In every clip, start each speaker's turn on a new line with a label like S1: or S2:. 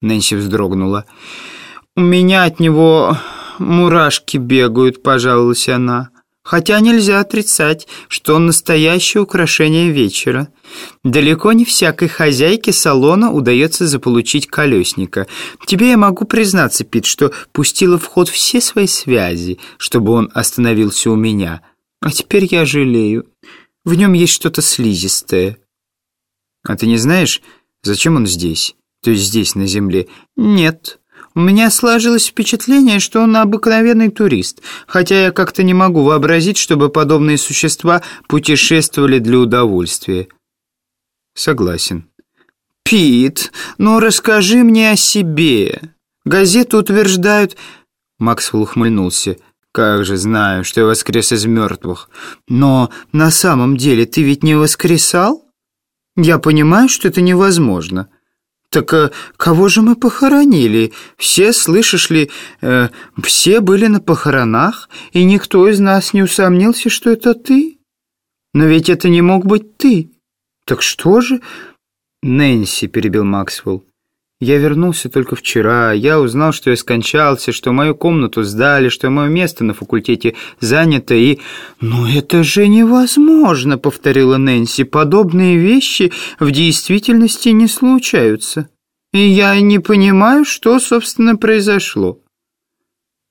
S1: Нэнси вздрогнула. «У меня от него мурашки бегают», — пожаловалась она. «Хотя нельзя отрицать, что он настоящее украшение вечера. Далеко не всякой хозяйке салона удается заполучить колесника. Тебе я могу признаться, Пит, что пустила в ход все свои связи, чтобы он остановился у меня. А теперь я жалею. В нем есть что-то слизистое». «А ты не знаешь, зачем он здесь? То есть здесь, на земле?» «Нет». У меня сложилось впечатление, что он обыкновенный турист, хотя я как-то не могу вообразить, чтобы подобные существа путешествовали для удовольствия. Согласен. Пит, ну расскажи мне о себе. Газеты утверждают... Максвелл ухмыльнулся. «Как же знаю, что я воскрес из мертвых. Но на самом деле ты ведь не воскресал? Я понимаю, что это невозможно». «Так а, кого же мы похоронили? Все, слышишь ли, э, все были на похоронах, и никто из нас не усомнился, что это ты. Но ведь это не мог быть ты. Так что же...» «Нэнси», — перебил Максвелл, я вернулся только вчера. Я узнал, что я скончался, что мою комнату сдали, что мое место на факультете занято и... «Ну это же невозможно», — повторила Нэнси. «Подобные вещи в действительности не случаются. И я не понимаю, что, собственно, произошло».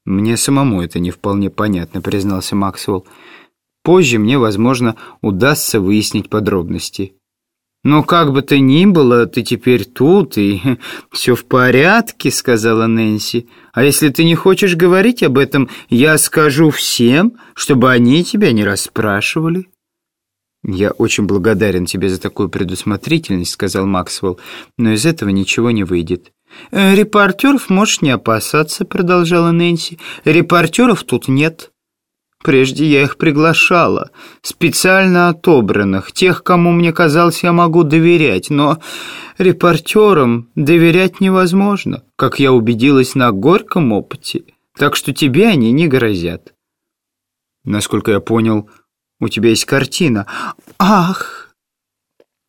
S1: «Мне самому это не вполне понятно», — признался Максвелл. «Позже мне, возможно, удастся выяснить подробности». «Но как бы то ни было, ты теперь тут, и все в порядке», — сказала Нэнси. «А если ты не хочешь говорить об этом, я скажу всем, чтобы они тебя не расспрашивали». «Я очень благодарен тебе за такую предусмотрительность», — сказал Максвелл, «но из этого ничего не выйдет». «Э, «Репортеров можешь не опасаться», — продолжала Нэнси. «Репортеров тут нет». Прежде я их приглашала, специально отобранных, тех, кому мне казалось, я могу доверять, но репортерам доверять невозможно, как я убедилась на горьком опыте, так что тебе они не грозят. Насколько я понял, у тебя есть картина. Ах,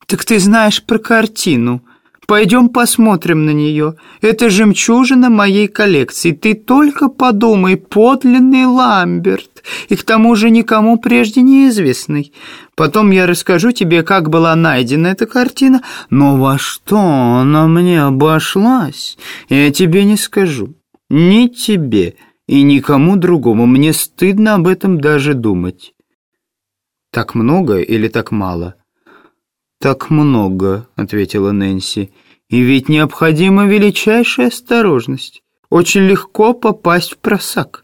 S1: так ты знаешь про картину. Пойдем посмотрим на нее. Это жемчужина моей коллекции. Ты только подумай, подлинный Ламберт. И к тому же никому прежде неизвестный. Потом я расскажу тебе, как была найдена эта картина. Но во что она мне обошлась, я тебе не скажу. Ни тебе и никому другому. Мне стыдно об этом даже думать. Так много или так мало? «Так много», — ответила Нэнси. «И ведь необходима величайшая осторожность. Очень легко попасть в просак.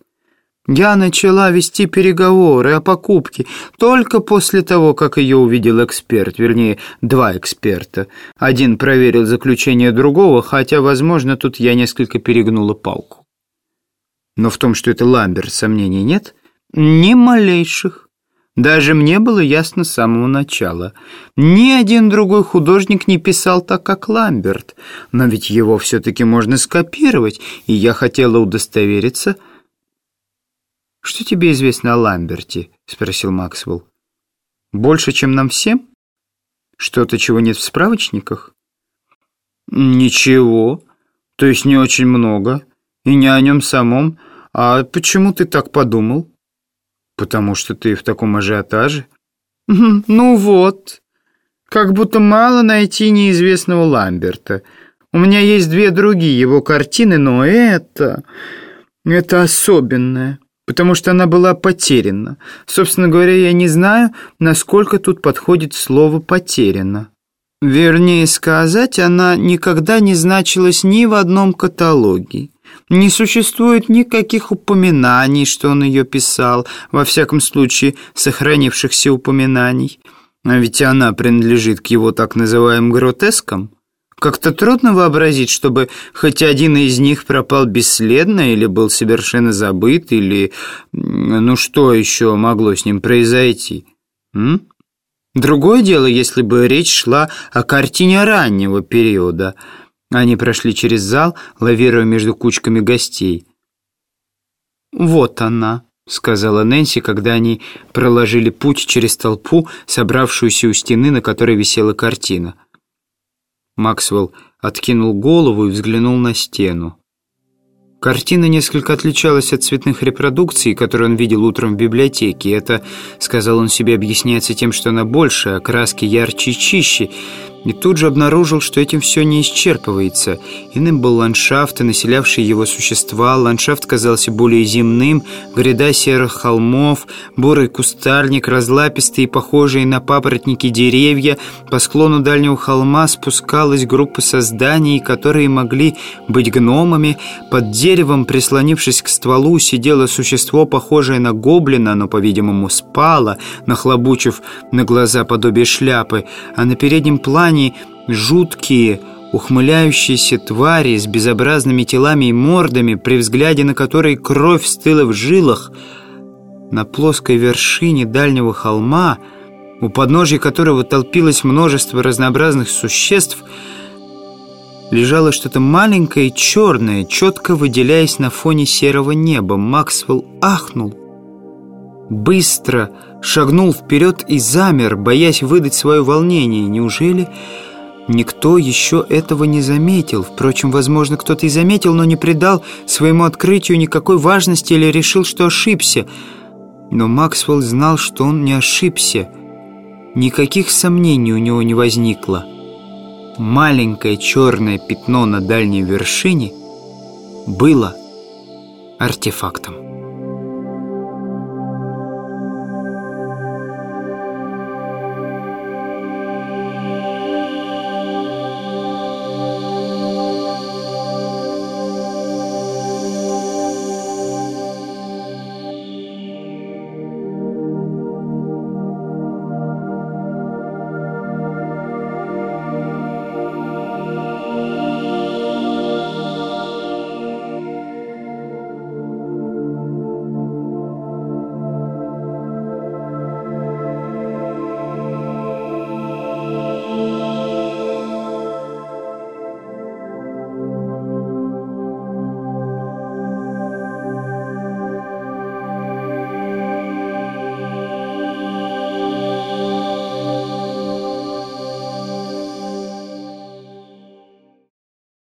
S1: Я начала вести переговоры о покупке только после того, как ее увидел эксперт, вернее, два эксперта. Один проверил заключение другого, хотя, возможно, тут я несколько перегнула палку. Но в том, что это Ламберт, сомнений нет? Ни малейших. Даже мне было ясно с самого начала. Ни один другой художник не писал так, как Ламберт. Но ведь его все-таки можно скопировать, и я хотела удостовериться. «Что тебе известно о Ламберте?» — спросил Максвелл. «Больше, чем нам всем? Что-то, чего нет в справочниках?» «Ничего. То есть не очень много. И не о нем самом. А почему ты так подумал?» «Потому что ты в таком ажиотаже?» «Ну вот, как будто мало найти неизвестного Ламберта. У меня есть две другие его картины, но это... это особенное, потому что она была потеряна. Собственно говоря, я не знаю, насколько тут подходит слово «потеряно». Вернее сказать, она никогда не значилась ни в одном каталоге. Не существует никаких упоминаний, что он ее писал, во всяком случае, сохранившихся упоминаний. А ведь она принадлежит к его так называемым гротескам. Как-то трудно вообразить, чтобы хоть один из них пропал бесследно или был совершенно забыт, или... Ну что еще могло с ним произойти? М? Другое дело, если бы речь шла о картине раннего периода – они прошли через зал, лавируя между кучками гостей. «Вот она», — сказала Нэнси, когда они проложили путь через толпу, собравшуюся у стены, на которой висела картина. Максвелл откинул голову и взглянул на стену. Картина несколько отличалась от цветных репродукций, которые он видел утром в библиотеке. Это, сказал он себе, объясняется тем, что она больше, а краски ярче и чище – и тут же обнаружил, что этим все не исчерпывается. Иным был ландшафт и населявшие его существа. Ландшафт казался более земным, гряда серых холмов, бурый кустарник, разлапистые похожие на папоротники деревья. По склону дальнего холма спускалась группа созданий, которые могли быть гномами. Под деревом, прислонившись к стволу, сидело существо, похожее на гоблина, но, по-видимому, спало, нахлобучив на глаза подобие шляпы, а на переднем плане экране жуткие, ухмыляющиеся твари с безобразными телами и мордами, при взгляде на которые кровь стыла в жилах. На плоской вершине дальнего холма, у подножия которого толпилось множество разнообразных существ, лежало что-то маленькое и черное, четко выделяясь на фоне серого неба. Максвелл ахнул. Быстро шагнул вперед и замер, боясь выдать свое волнение. Неужели никто еще этого не заметил? Впрочем, возможно, кто-то и заметил, но не придал своему открытию никакой важности или решил, что ошибся. Но Максвелл знал, что он не ошибся. Никаких сомнений у него не возникло. Маленькое черное пятно на дальней вершине было артефактом.